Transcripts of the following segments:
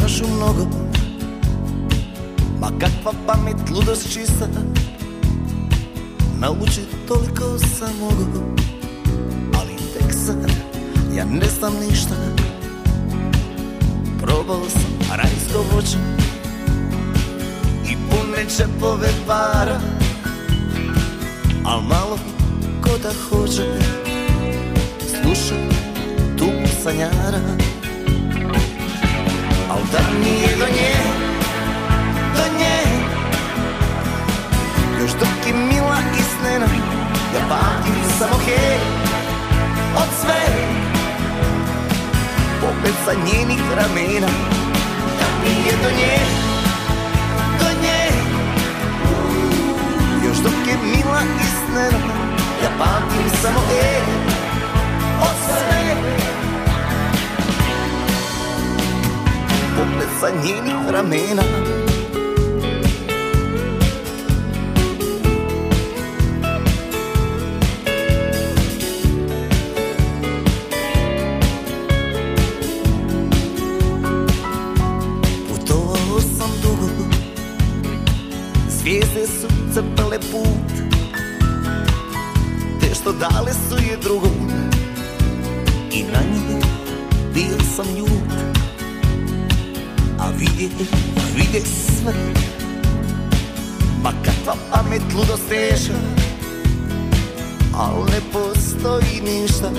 Ljudi kažu mnogo. Ma kakva pamet, ludost čista. Nauči toliko sam mogo Ali tek sad ja ne znam ništa. Probao sam rajsko voće I pune čepove para. Al malo ko da hoće Sluša tu sanjara Da nije do nje Do nje. Još dok je mila i Ja pamtim samo e Od sve Popet sa njenih ramena Zvijezde su crpale put. Te što dale su je drugom. I na njih bio sam ljut. A vidje, vidje sve. Ma kakva pamet ludost teža Al ne postoji ništa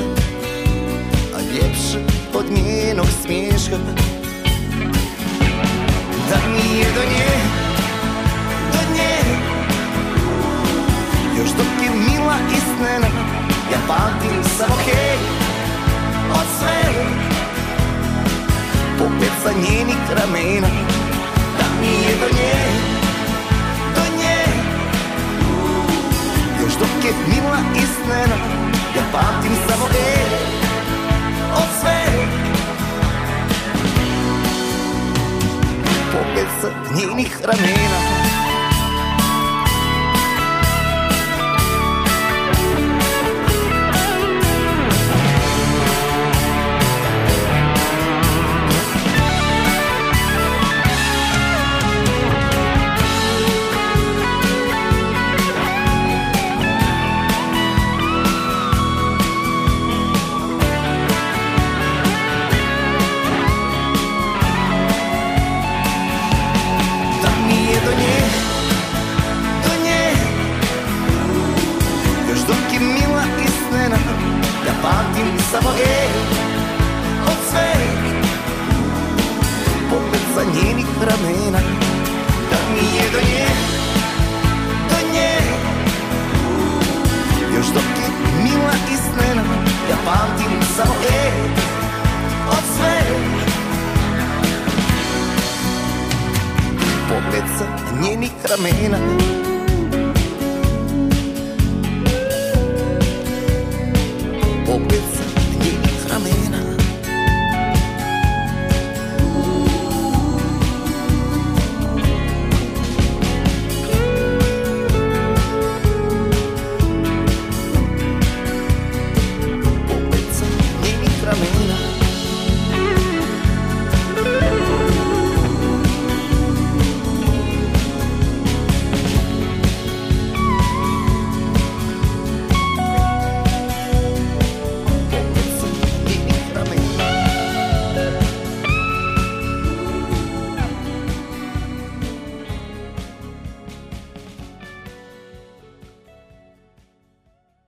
A ljepše od njenog smiješka. Da nije do nje, sa njenih ramena. Da nije do nje, do nje. Još dok je mila i snena Ja pamtim samo hej Od sve. Popet sa njenih ramena sa njenih ramena